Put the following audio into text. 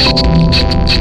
フッ。